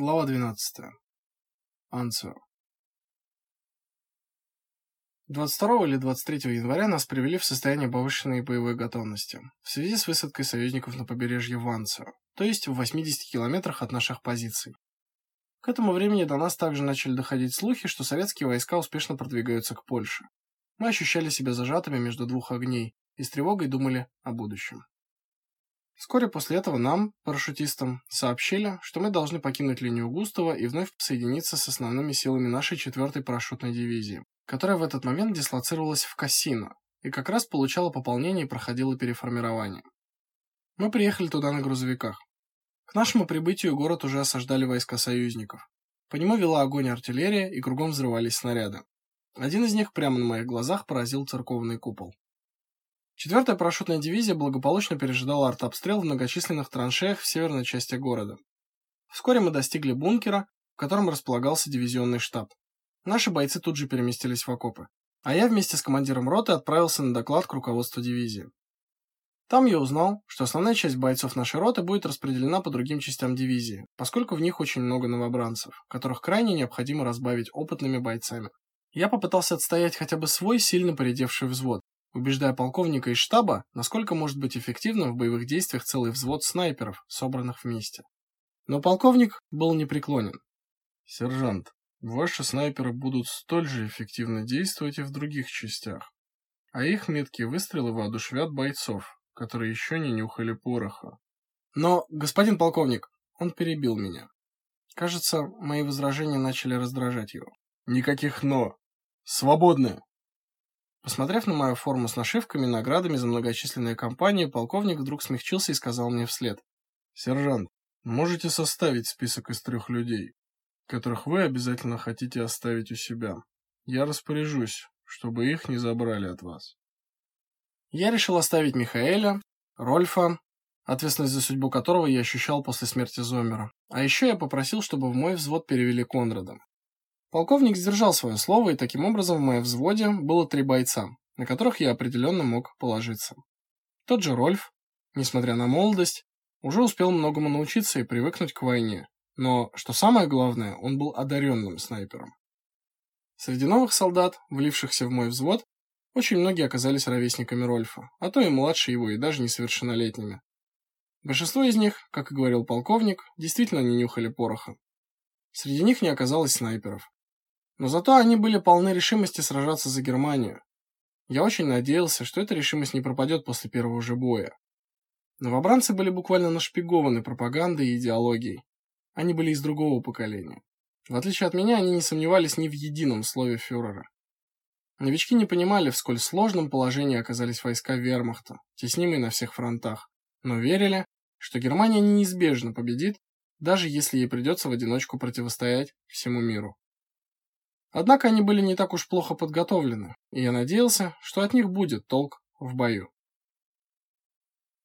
Глава 12. Анцио. 22 или 23 января нас привели в состояние повышенной боевой готовности в связи с высадкой союзников на побережье Ванцио, то есть в 80 километрах от наших позиций. К этому времени до нас также начали доходить слухи, что советские войска успешно продвигаются к Польше. Мы ощущали себя зажатыми между двух огней и с тревогой думали о будущем. Вскоре после этого нам, парашютистам, сообщили, что мы должны покинуть линию Густава и вновь соединиться с основными силами нашей 4-й парашютной дивизии, которая в этот момент дислоцировалась в Кассино и как раз получала пополнение и проходила переформирование. Мы приехали туда на грузовиках. К нашему прибытию город уже осаждали войска союзников. По нему вела огонь артиллерия и кругом взрывались снаряды. Один из них прямо на моих глазах поразил церковный купол. Четвертая парашютная дивизия благополучно пережидала артобстрел в многочисленных траншеях в северной части города. Вскоре мы достигли бункера, в котором располагался дивизионный штаб. Наши бойцы тут же переместились в окопы, а я вместе с командиром роты отправился на доклад к руководству дивизии. Там я узнал, что основная часть бойцов нашей роты будет распределена по другим частям дивизии, поскольку в них очень много новобранцев, которых крайне необходимо разбавить опытными бойцами. Я попытался отстоять хотя бы свой сильно поредевший взвод, убеждая полковника из штаба, насколько может быть эффективным в боевых действиях целый взвод снайперов, собранных вместе. Но полковник был непреклонен. Сержант, ваши снайперы будут столь же эффективно действовать и в других частях, а их меткие выстрелы воодушевят бойцов, которые еще не нюхали пороха. Но, господин полковник, он перебил меня. Кажется, мои возражения начали раздражать его. Никаких но. Свободны. Посмотрев на мою форму с нашивками и наградами за многочисленные кампании, полковник вдруг смягчился и сказал мне вслед: "Сержант, можете составить список из трех людей, которых вы обязательно хотите оставить у себя. Я распоряжусь, чтобы их не забрали от вас". Я решил оставить Михаэля, Рольфа, ответственность за судьбу которого я ощущал после смерти Зомера. А еще я попросил, чтобы в мой взвод перевели Конрада. Полковник сдержал свое слово, и таким образом в моем взводе было три бойца, на которых я определенно мог положиться. Тот же Рольф, несмотря на молодость, уже успел многому научиться и привыкнуть к войне. Но, что самое главное, он был одаренным снайпером. Среди новых солдат, влившихся в мой взвод, очень многие оказались ровесниками Рольфа, а то и младше его, и даже несовершеннолетними. Большинство из них, как и говорил полковник, действительно не нюхали пороха. Среди них не оказалось снайперов. Но зато они были полны решимости сражаться за Германию. Я очень надеялся, что эта решимость не пропадет после первого же боя. Новобранцы были буквально нашпигованы пропагандой и идеологией. Они были из другого поколения. В отличие от меня, они не сомневались ни в едином слове фюрера. Новички не понимали, в сколь сложном положении оказались войска Вермахта, теснимые на всех фронтах, но верили, что Германия неизбежно победит, даже если ей придется в одиночку противостоять всему миру. Однако они были не так уж плохо подготовлены, и я надеялся, что от них будет толк в бою.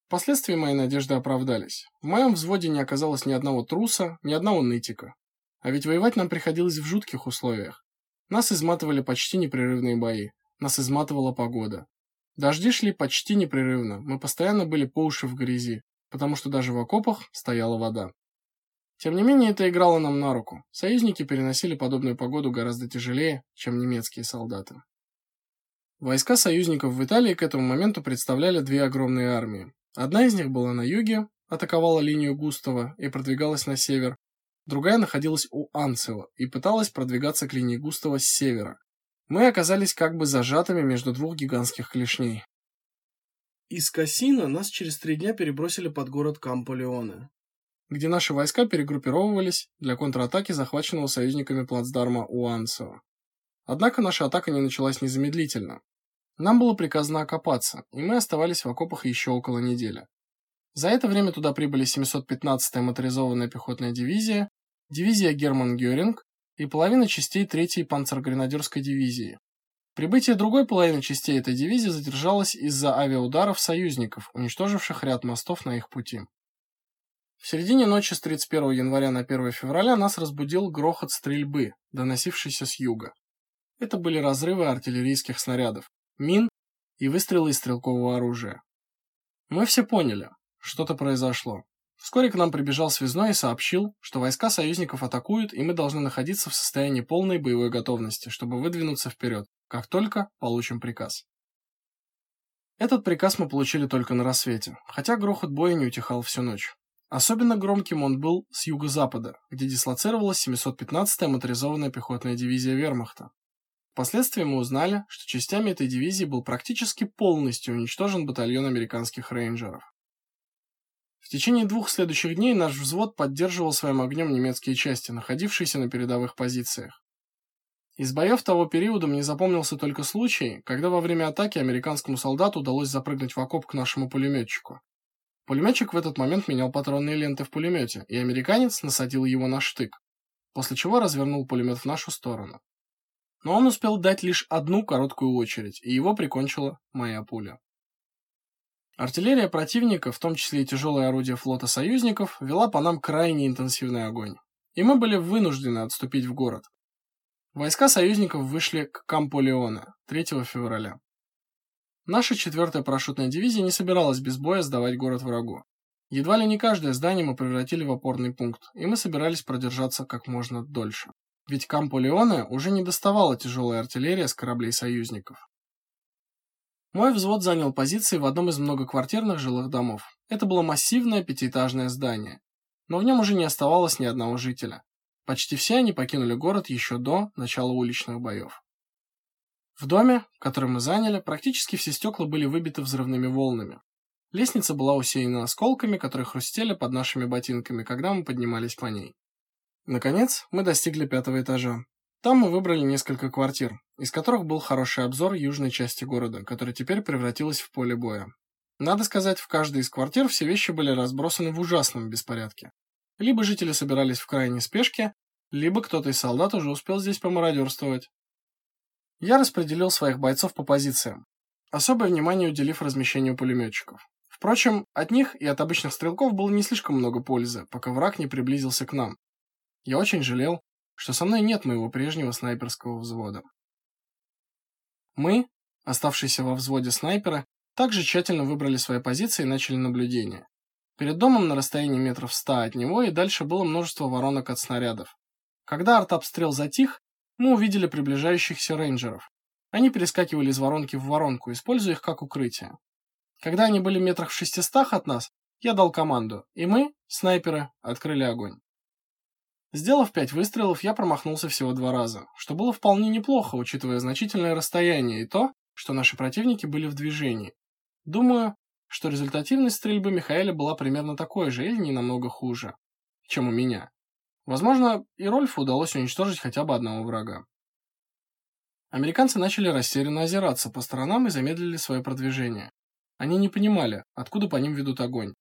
Впоследствии мои надежды оправдались. В моем взводе не оказалось ни одного труса, ни одного нытика. А ведь воевать нам приходилось в жутких условиях. Нас изматывали почти непрерывные бои, нас изматывала погода. Дожди шли почти непрерывно, мы постоянно были по уши в грязи, потому что даже в окопах стояла вода. Тем не менее, это играло нам на руку. Союзники переносили подобную погоду гораздо тяжелее, чем немецкие солдаты. Войска союзников в Италии к этому моменту представляли две огромные армии. Одна из них была на юге, атаковала линию Густава и продвигалась на север. Другая находилась у Анцева и пыталась продвигаться к линии Густава с севера. Мы оказались как бы зажатыми между двух гигантских клешней. Из Кассино нас через три дня перебросили под город Камполеоне где наши войска перегруппировывались для контратаки захваченного союзниками плацдарма Уанцева. Однако наша атака не началась незамедлительно. Нам было приказано окопаться, и мы оставались в окопах еще около недели. За это время туда прибыли 715-я моторизованная пехотная дивизия, дивизия Герман Гёринг и половина частей 3-й панцергренадерской дивизии. Прибытие другой половины частей этой дивизии задержалось из-за авиаударов союзников, уничтоживших ряд мостов на их пути. В середине ночи с 31 января на 1 февраля нас разбудил грохот стрельбы, доносившийся с юга. Это были разрывы артиллерийских снарядов, мин и выстрелы из стрелкового оружия. Мы все поняли, что-то произошло. Вскоре к нам прибежал связной и сообщил, что войска союзников атакуют, и мы должны находиться в состоянии полной боевой готовности, чтобы выдвинуться вперед, как только получим приказ. Этот приказ мы получили только на рассвете, хотя грохот боя не утихал всю ночь. Особенно громким он был с юго-запада, где дислоцировалась 715-я моторизованная пехотная дивизия Вермахта. Впоследствии мы узнали, что частями этой дивизии был практически полностью уничтожен батальон американских рейнджеров. В течение двух следующих дней наш взвод поддерживал своим огнем немецкие части, находившиеся на передовых позициях. Из боев того периода мне запомнился только случай, когда во время атаки американскому солдату удалось запрыгнуть в окоп к нашему пулеметчику. Пулеметчик в этот момент менял патронные ленты в пулемете, и американец насадил его на штык, после чего развернул пулемет в нашу сторону. Но он успел дать лишь одну короткую очередь, и его прикончила моя пуля. Артиллерия противника, в том числе и тяжелые орудия флота союзников, вела по нам крайне интенсивный огонь, и мы были вынуждены отступить в город. Войска союзников вышли к Кампо-Леоне 3 февраля. Наша 4-я парашютная дивизия не собиралась без боя сдавать город врагу. Едва ли не каждое здание мы превратили в опорный пункт, и мы собирались продержаться как можно дольше. Ведь Кампо-Леоне уже не доставала тяжелая артиллерия с кораблей союзников. Мой взвод занял позиции в одном из многоквартирных жилых домов. Это было массивное пятиэтажное здание, но в нем уже не оставалось ни одного жителя. Почти все они покинули город еще до начала уличных боев. В доме, который мы заняли, практически все стекла были выбиты взрывными волнами. Лестница была усеяна осколками, которые хрустели под нашими ботинками, когда мы поднимались по ней. Наконец, мы достигли пятого этажа. Там мы выбрали несколько квартир, из которых был хороший обзор южной части города, которая теперь превратилась в поле боя. Надо сказать, в каждой из квартир все вещи были разбросаны в ужасном беспорядке. Либо жители собирались в крайней спешке, либо кто-то из солдат уже успел здесь помародерствовать. Я распределил своих бойцов по позициям, особое внимание уделив размещению пулеметчиков. Впрочем, от них и от обычных стрелков было не слишком много пользы, пока враг не приблизился к нам. Я очень жалел, что со мной нет моего прежнего снайперского взвода. Мы, оставшиеся во взводе снайпера, также тщательно выбрали свои позиции и начали наблюдение. Перед домом на расстоянии метров ста от него и дальше было множество воронок от снарядов. Когда артобстрел затих, мы увидели приближающихся рейнджеров. Они перескакивали из воронки в воронку, используя их как укрытие. Когда они были метрах в шестистах от нас, я дал команду, и мы, снайперы, открыли огонь. Сделав пять выстрелов, я промахнулся всего два раза, что было вполне неплохо, учитывая значительное расстояние и то, что наши противники были в движении. Думаю, что результативность стрельбы Михаэля была примерно такой же или не намного хуже, чем у меня. Возможно, и Рольфу удалось уничтожить хотя бы одного врага. Американцы начали растерянно озираться по сторонам и замедлили свое продвижение. Они не понимали, откуда по ним ведут огонь.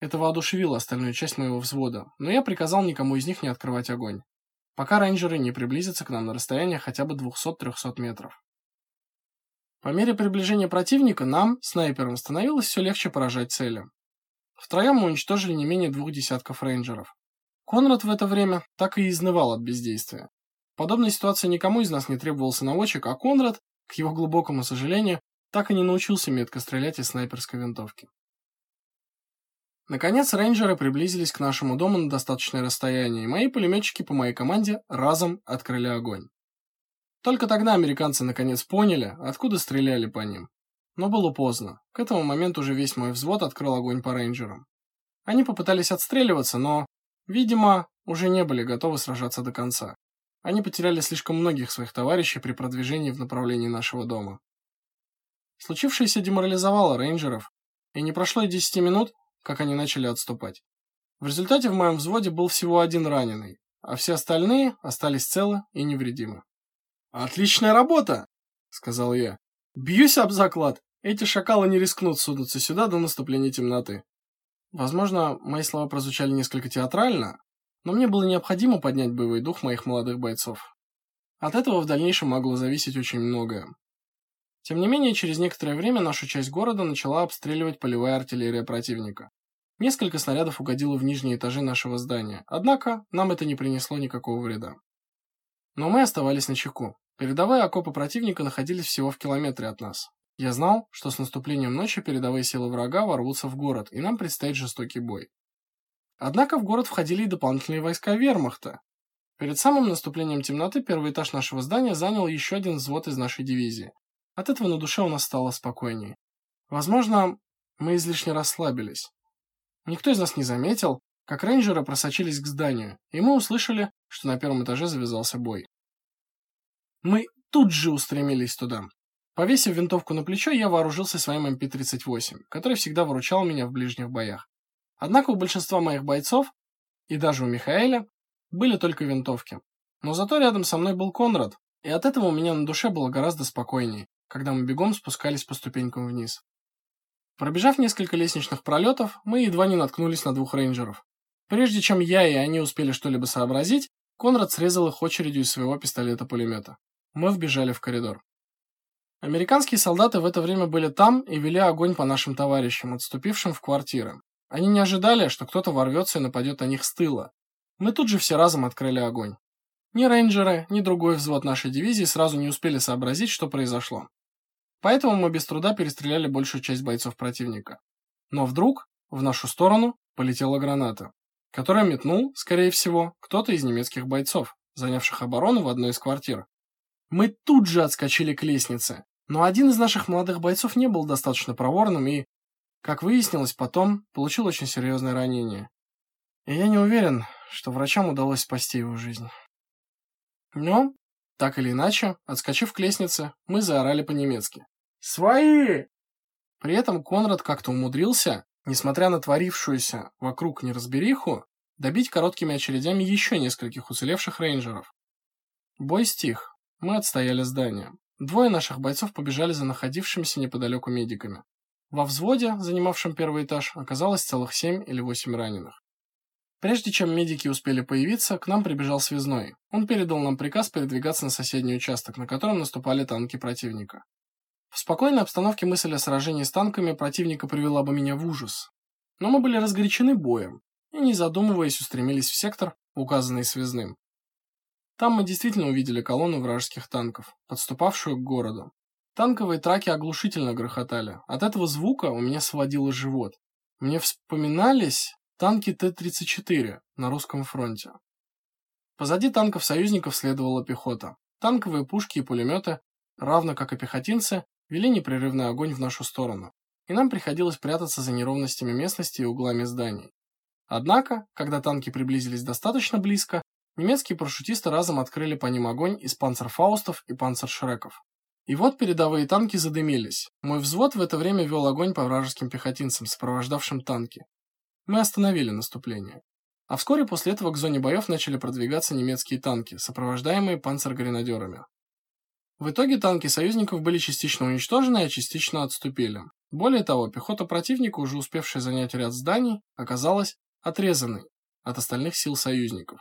Это воодушевило остальную часть моего взвода, но я приказал никому из них не открывать огонь, пока рейнджеры не приблизятся к нам на расстояние хотя бы 200-300 метров. По мере приближения противника нам, снайперам, становилось все легче поражать цели. Втроем мы уничтожили не менее двух десятков рейнджеров. Конрад в это время так и изнывал от бездействия. В подобной ситуации никому из нас не требовался наводчик, а Конрад, к его глубокому сожалению, так и не научился метко стрелять из снайперской винтовки. Наконец, рейнджеры приблизились к нашему дому на достаточное расстояние, и мои пулеметчики по моей команде разом открыли огонь. Только тогда американцы наконец поняли, откуда стреляли по ним. Но было поздно. К этому моменту уже весь мой взвод открыл огонь по рейнджерам. Они попытались отстреливаться, но, видимо, уже не были готовы сражаться до конца. Они потеряли слишком многих своих товарищей при продвижении в направлении нашего дома. Случившееся деморализовало рейнджеров, и не прошло и 10 минут, как они начали отступать. В результате в моем взводе был всего один раненый, а все остальные остались целы и невредимы. «Отличная работа!» — сказал я. «Бьюсь об заклад, эти шакалы не рискнут сунуться сюда до наступления темноты». Возможно, мои слова прозвучали несколько театрально, но мне было необходимо поднять боевой дух моих молодых бойцов. От этого в дальнейшем могло зависеть очень многое. Тем не менее, через некоторое время нашу часть города начала обстреливать полевая артиллерия противника. Несколько снарядов угодило в нижние этажи нашего здания, однако нам это не принесло никакого вреда. Но мы оставались на чеку. Передовые окопы противника находились всего в километре от нас. Я знал, что с наступлением ночи передовые силы врага ворвутся в город, и нам предстоит жестокий бой. Однако в город входили и дополнительные войска вермахта. Перед самым наступлением темноты первый этаж нашего здания занял еще один взвод из нашей дивизии. От этого на душе у нас стало спокойнее. Возможно, мы излишне расслабились. Никто из нас не заметил, как рейнджеры просочились к зданию, и мы услышали, что на первом этаже завязался бой. Мы тут же устремились туда. Повесив винтовку на плечо, я вооружился своим МП-38, эм который всегда выручал меня в ближних боях. Однако у большинства моих бойцов, и даже у Михаэля, были только винтовки. Но зато рядом со мной был Конрад, и от этого у меня на душе было гораздо спокойнее, когда мы бегом спускались по ступенькам вниз. Пробежав несколько лестничных пролетов, мы едва не наткнулись на двух рейнджеров. Прежде чем я и они успели что-либо сообразить, Конрад срезал их очередью из своего пистолета-пулемета. Мы вбежали в коридор. Американские солдаты в это время были там и вели огонь по нашим товарищам, отступившим в квартиры. Они не ожидали, что кто-то ворвется и нападет на них с тыла. Мы тут же все разом открыли огонь. Ни рейнджеры, ни другой взвод нашей дивизии сразу не успели сообразить, что произошло. Поэтому мы без труда перестреляли большую часть бойцов противника. Но вдруг в нашу сторону полетела граната, которая метнул, скорее всего, кто-то из немецких бойцов, занявших оборону в одной из квартир. Мы тут же отскочили к лестнице, но один из наших молодых бойцов не был достаточно проворным и, как выяснилось потом, получил очень серьезное ранение. И я не уверен, что врачам удалось спасти его жизнь. Но так или иначе, отскочив к лестнице, мы заорали по-немецки. «Свои!» При этом Конрад как-то умудрился, несмотря на творившуюся вокруг неразбериху, добить короткими очередями еще нескольких уцелевших рейнджеров. Бой стих. Мы отстояли здание. Двое наших бойцов побежали за находившимися неподалеку медиками. Во взводе, занимавшем первый этаж, оказалось целых семь или восемь раненых. Прежде чем медики успели появиться, к нам прибежал связной. Он передал нам приказ передвигаться на соседний участок, на котором наступали танки противника. В спокойной обстановке мысль о сражении с танками противника привела бы меня в ужас. Но мы были разгорячены боем и, не задумываясь, устремились в сектор, указанный связным. Там мы действительно увидели колонну вражеских танков, подступавшую к городу. Танковые траки оглушительно грохотали. От этого звука у меня сводило живот. Мне вспоминались Танки Т-34 на русском фронте. Позади танков союзников следовала пехота. Танковые пушки и пулеметы, равно как и пехотинцы, вели непрерывный огонь в нашу сторону, и нам приходилось прятаться за неровностями местности и углами зданий. Однако, когда танки приблизились достаточно близко, немецкие парашютисты разом открыли по ним огонь из панцерфаустов и панцершреков. И вот передовые танки задымились. Мой взвод в это время вел огонь по вражеским пехотинцам, сопровождавшим танки, мы остановили наступление. А вскоре после этого к зоне боев начали продвигаться немецкие танки, сопровождаемые панцергренадерами. В итоге танки союзников были частично уничтожены, а частично отступили. Более того, пехота противника, уже успевшая занять ряд зданий, оказалась отрезанной от остальных сил союзников.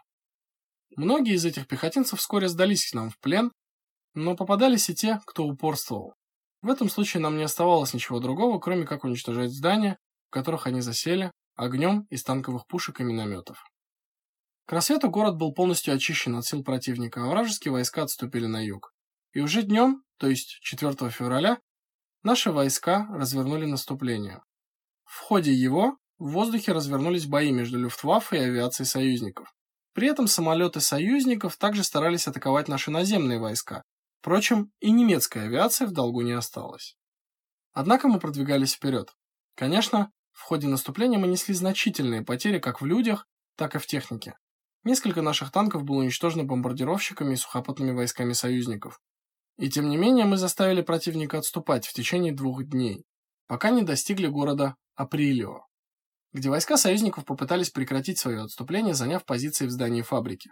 Многие из этих пехотинцев вскоре сдались к нам в плен, но попадались и те, кто упорствовал. В этом случае нам не оставалось ничего другого, кроме как уничтожать здания, в которых они засели, огнем из танковых пушек и минометов. К рассвету город был полностью очищен от сил противника, а вражеские войска отступили на юг. И уже днем, то есть 4 февраля, наши войска развернули наступление. В ходе его в воздухе развернулись бои между Люфтваффе и авиацией союзников. При этом самолеты союзников также старались атаковать наши наземные войска. Впрочем, и немецкая авиация в долгу не осталась. Однако мы продвигались вперед. Конечно, в ходе наступления мы несли значительные потери как в людях, так и в технике. Несколько наших танков было уничтожено бомбардировщиками и сухопутными войсками союзников. И тем не менее мы заставили противника отступать в течение двух дней, пока не достигли города Априлио, где войска союзников попытались прекратить свое отступление, заняв позиции в здании фабрики.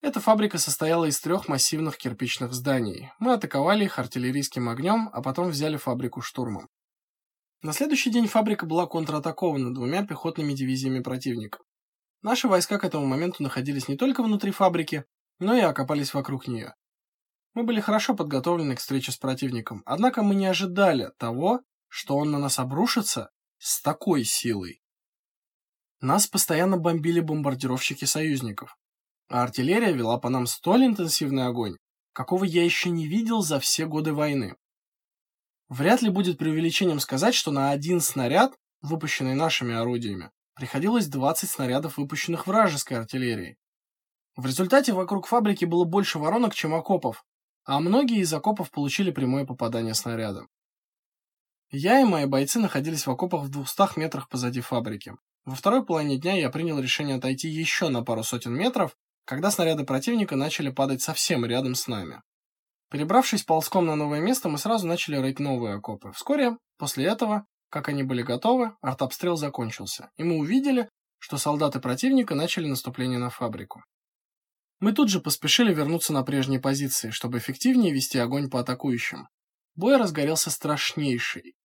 Эта фабрика состояла из трех массивных кирпичных зданий. Мы атаковали их артиллерийским огнем, а потом взяли фабрику штурмом. На следующий день фабрика была контратакована двумя пехотными дивизиями противника. Наши войска к этому моменту находились не только внутри фабрики, но и окопались вокруг нее. Мы были хорошо подготовлены к встрече с противником, однако мы не ожидали того, что он на нас обрушится с такой силой. Нас постоянно бомбили бомбардировщики союзников, а артиллерия вела по нам столь интенсивный огонь, какого я еще не видел за все годы войны. Вряд ли будет преувеличением сказать, что на один снаряд, выпущенный нашими орудиями, приходилось 20 снарядов, выпущенных вражеской артиллерией. В результате вокруг фабрики было больше воронок, чем окопов, а многие из окопов получили прямое попадание снаряда. Я и мои бойцы находились в окопах в 200 метрах позади фабрики. Во второй половине дня я принял решение отойти еще на пару сотен метров, когда снаряды противника начали падать совсем рядом с нами. Перебравшись ползком на новое место, мы сразу начали рыть новые окопы. Вскоре, после этого, как они были готовы, артобстрел закончился, и мы увидели, что солдаты противника начали наступление на фабрику. Мы тут же поспешили вернуться на прежние позиции, чтобы эффективнее вести огонь по атакующим. Бой разгорелся страшнейший.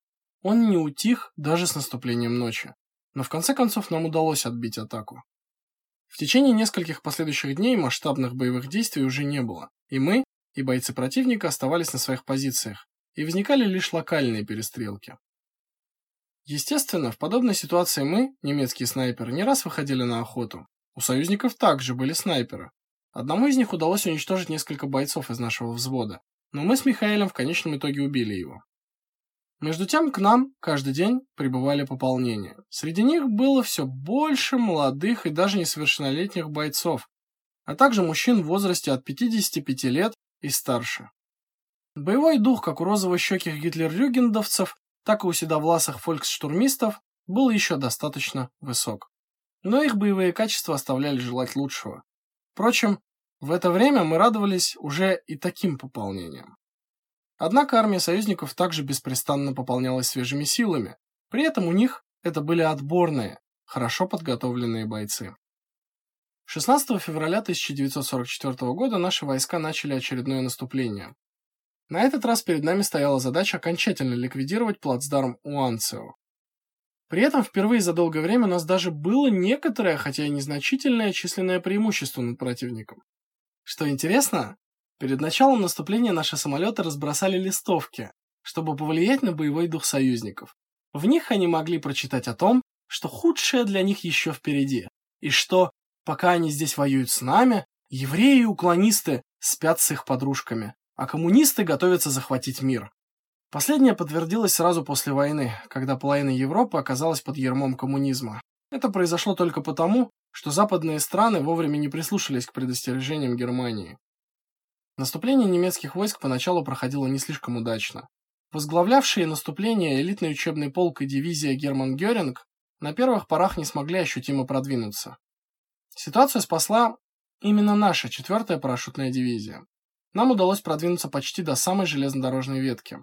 Он не утих даже с наступлением ночи, но в конце концов нам удалось отбить атаку. В течение нескольких последующих дней масштабных боевых действий уже не было, и мы, и бойцы противника оставались на своих позициях, и возникали лишь локальные перестрелки. Естественно, в подобной ситуации мы, немецкие снайперы, не раз выходили на охоту. У союзников также были снайперы. Одному из них удалось уничтожить несколько бойцов из нашего взвода, но мы с Михаилом в конечном итоге убили его. Между тем к нам каждый день прибывали пополнения. Среди них было все больше молодых и даже несовершеннолетних бойцов, а также мужчин в возрасте от 55 лет и старше. Боевой дух как у розово-щеких гитлер-рюгендовцев, так и у седовласых фольксштурмистов был еще достаточно высок. Но их боевые качества оставляли желать лучшего. Впрочем, в это время мы радовались уже и таким пополнениям. Однако армия союзников также беспрестанно пополнялась свежими силами. При этом у них это были отборные, хорошо подготовленные бойцы. 16 февраля 1944 года наши войска начали очередное наступление. На этот раз перед нами стояла задача окончательно ликвидировать плацдарм Уанцео. При этом впервые за долгое время у нас даже было некоторое, хотя и незначительное численное преимущество над противником. Что интересно, Перед началом наступления наши самолеты разбросали листовки, чтобы повлиять на боевой дух союзников. В них они могли прочитать о том, что худшее для них еще впереди, и что, пока они здесь воюют с нами, евреи и уклонисты спят с их подружками, а коммунисты готовятся захватить мир. Последнее подтвердилось сразу после войны, когда половина Европы оказалась под ермом коммунизма. Это произошло только потому, что западные страны вовремя не прислушались к предостережениям Германии. Наступление немецких войск поначалу проходило не слишком удачно. Возглавлявшие наступление элитный учебный полк и дивизия Герман Гёринг на первых порах не смогли ощутимо продвинуться. Ситуацию спасла именно наша четвертая парашютная дивизия. Нам удалось продвинуться почти до самой железнодорожной ветки.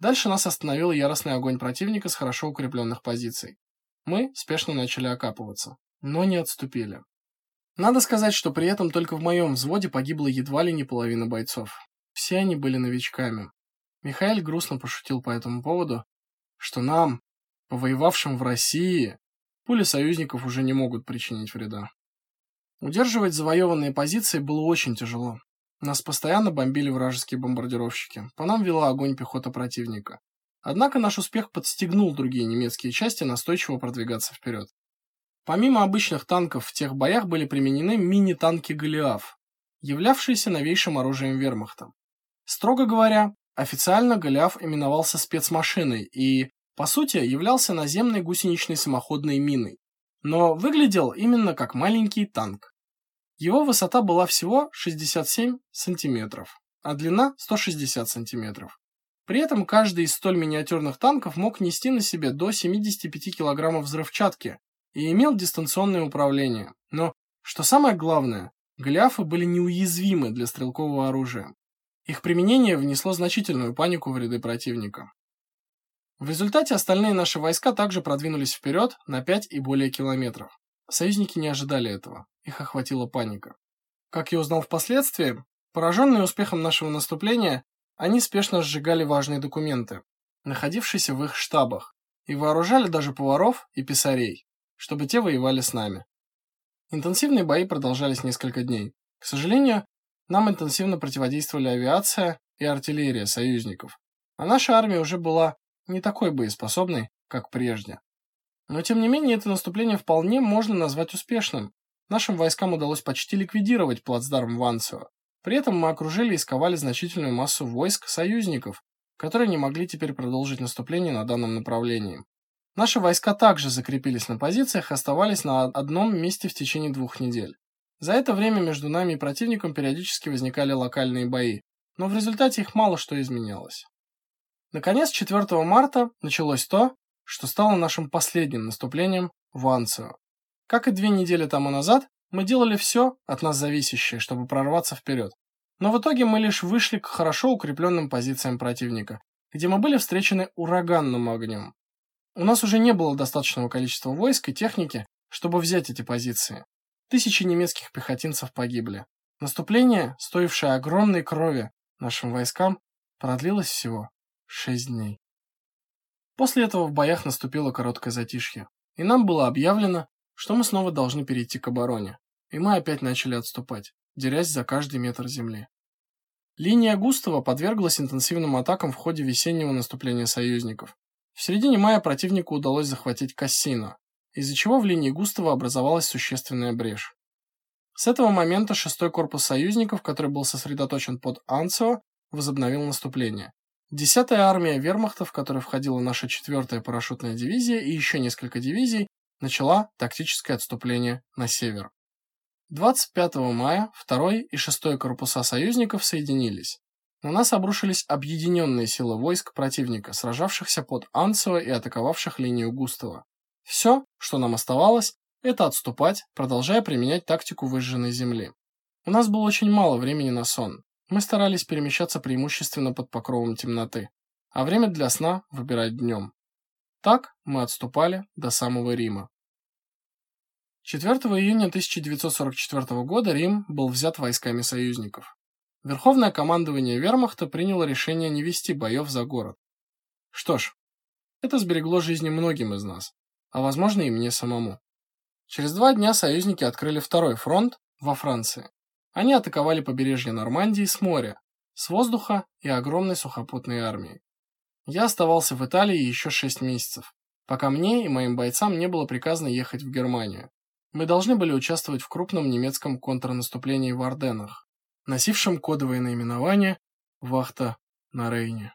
Дальше нас остановил яростный огонь противника с хорошо укрепленных позиций. Мы спешно начали окапываться, но не отступили. Надо сказать, что при этом только в моем взводе погибло едва ли не половина бойцов. Все они были новичками. Михаил грустно пошутил по этому поводу, что нам, повоевавшим в России, пули союзников уже не могут причинить вреда. Удерживать завоеванные позиции было очень тяжело. Нас постоянно бомбили вражеские бомбардировщики. По нам вела огонь пехота противника. Однако наш успех подстегнул другие немецкие части настойчиво продвигаться вперед. Помимо обычных танков в тех боях были применены мини-танки Голиаф, являвшиеся новейшим оружием Вермахта. Строго говоря, официально Голиаф именовался спецмашиной и, по сути, являлся наземной гусеничной самоходной миной, но выглядел именно как маленький танк. Его высота была всего 67 сантиметров, а длина 160 сантиметров. При этом каждый из столь миниатюрных танков мог нести на себе до 75 килограммов взрывчатки, и имел дистанционное управление. Но, что самое главное, Голиафы были неуязвимы для стрелкового оружия. Их применение внесло значительную панику в ряды противника. В результате остальные наши войска также продвинулись вперед на 5 и более километров. Союзники не ожидали этого. Их охватила паника. Как я узнал впоследствии, пораженные успехом нашего наступления, они спешно сжигали важные документы, находившиеся в их штабах, и вооружали даже поваров и писарей чтобы те воевали с нами. Интенсивные бои продолжались несколько дней. К сожалению, нам интенсивно противодействовали авиация и артиллерия союзников, а наша армия уже была не такой боеспособной, как прежде. Но тем не менее, это наступление вполне можно назвать успешным. Нашим войскам удалось почти ликвидировать плацдарм Ванцево. При этом мы окружили и сковали значительную массу войск союзников, которые не могли теперь продолжить наступление на данном направлении. Наши войска также закрепились на позициях и оставались на одном месте в течение двух недель. За это время между нами и противником периодически возникали локальные бои, но в результате их мало что изменялось. Наконец, 4 марта началось то, что стало нашим последним наступлением в Анцию. Как и две недели тому назад, мы делали все от нас зависящее, чтобы прорваться вперед. Но в итоге мы лишь вышли к хорошо укрепленным позициям противника, где мы были встречены ураганным огнем. У нас уже не было достаточного количества войск и техники, чтобы взять эти позиции. Тысячи немецких пехотинцев погибли. Наступление, стоившее огромной крови нашим войскам, продлилось всего шесть дней. После этого в боях наступило короткое затишье, и нам было объявлено, что мы снова должны перейти к обороне. И мы опять начали отступать, дерясь за каждый метр земли. Линия Густава подверглась интенсивным атакам в ходе весеннего наступления союзников. В середине мая противнику удалось захватить Кассино, из-за чего в линии Густава образовалась существенная брешь. С этого момента шестой корпус союзников, который был сосредоточен под Анцио, возобновил наступление. Десятая армия вермахта, в которую входила наша четвертая парашютная дивизия и еще несколько дивизий, начала тактическое отступление на север. 25 мая второй и шестой корпуса союзников соединились. На нас обрушились объединенные силы войск противника, сражавшихся под Анцио и атаковавших линию Густава. Все, что нам оставалось, это отступать, продолжая применять тактику выжженной земли. У нас было очень мало времени на сон. Мы старались перемещаться преимущественно под покровом темноты, а время для сна выбирать днем. Так мы отступали до самого Рима. 4 июня 1944 года Рим был взят войсками союзников. Верховное командование Вермахта приняло решение не вести боев за город. Что ж, это сберегло жизни многим из нас а возможно и мне самому. Через два дня союзники открыли второй фронт во Франции. Они атаковали побережье Нормандии с моря, с воздуха и огромной сухопутной армией. Я оставался в Италии еще шесть месяцев, пока мне и моим бойцам не было приказано ехать в Германию. Мы должны были участвовать в крупном немецком контрнаступлении в Арденнах, носившем кодовое наименование «Вахта на Рейне».